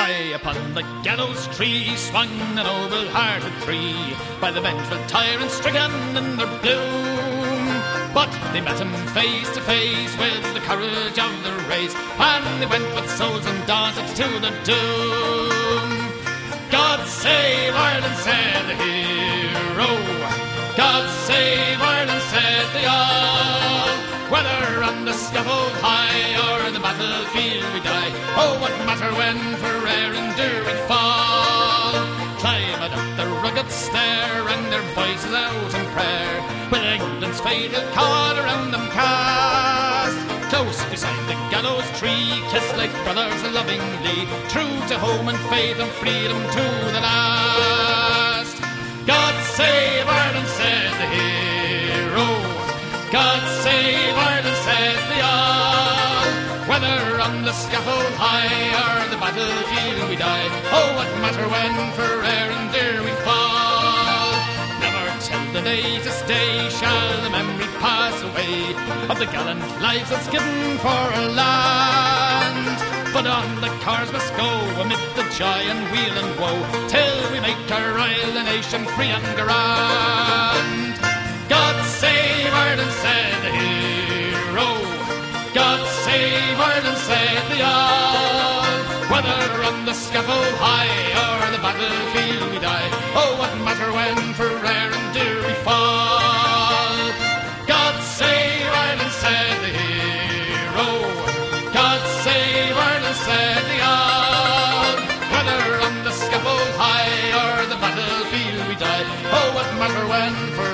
High upon the gallows tree swung an noble-hearted three by the vengeful tyrant stricken in their bloom. But they met him face to face with the courage of the race, and they went with souls undaunted to the doom. God save Ireland, said the hero. God save Ireland, said they all. Whether on the scaffold high or the battlefield we die, oh, what matter when for Erin do we fall? Climbed up the rugged stair, and their voices out in prayer, with England's fatal card around them cast. Close beside the gallows tree, kissed like brothers lovingly, true to home and faith and freedom to the scaffold high or the battlefield we die, oh, what matter when for Erin dear we fall. Never till the latest day shall the memory pass away of the gallant lives that's given for our land. But on the cars must go amid the joy and weal and woe till we make our island nation free and grand. save Ireland, said the all. Whether on the scaffold high or the battlefield we die, oh, what matter when for Erin dear we fall? God save Ireland, said the hero. God save Ireland, said the all. Whether on the scaffold high or the battlefield we die, oh, what matter when for